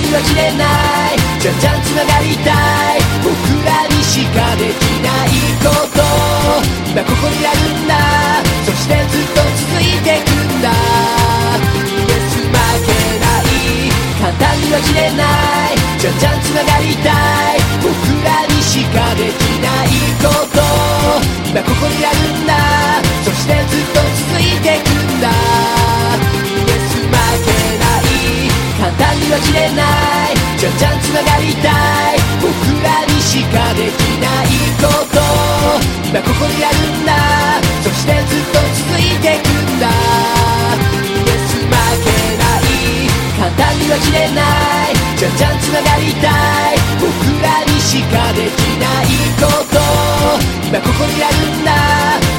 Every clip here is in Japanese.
には切れない。じゃじゃん繋がりたい。僕らにしかできないこと。今ここにあるんだ。そしてずっと続いてくんだ。イエス負けない。簡単には切れない。じゃんじゃん繋がりたい。僕らにしかできないこと。今ここにあるんだ。そしてずっと切れない。じゃんじゃん繋がりたい。僕らにしかできないこと。今ここにあるんだ。そしてずっと続いてくんだ。イエス負けない。簡単には切れない。じゃんじゃん繋がりたい。僕らにしかできないこと。今ここにあるんだ。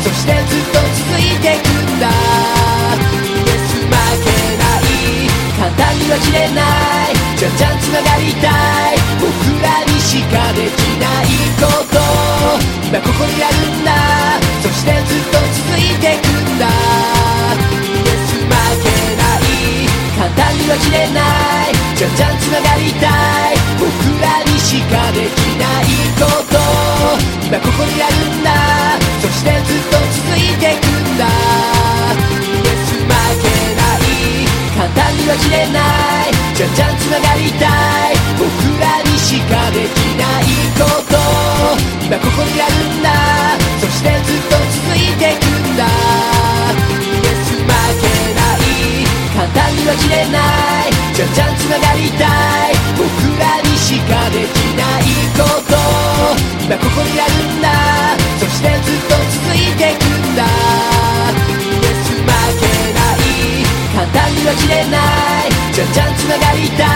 そしてずっと続いてくんだ。イエス負けない。簡単には切れない。じゃじゃん繋がりたい。僕らにしかできないこと。今ここにあるんだ。そしてずっと続いてくんだ。イエス負けない。簡単には切れない。じゃじゃん繋がりたい僕らにしかできないこと。今ここにあるんだ。そしてずっと続いてくんだ。イエス負けない。簡単には切れない。じゃんじゃん繋がりたい。僕らにしかできないこと。今ここにあるんだ。そしてずっと続いてくんだ。イエス負けない。簡単には切れない。じゃんじゃん繋がりたい。僕らにしかできないこと。今ここにあるんだ。そしてずっと続いてくんだ。イエス負けない。簡単には切れない。じゃんじゃんつながりたい。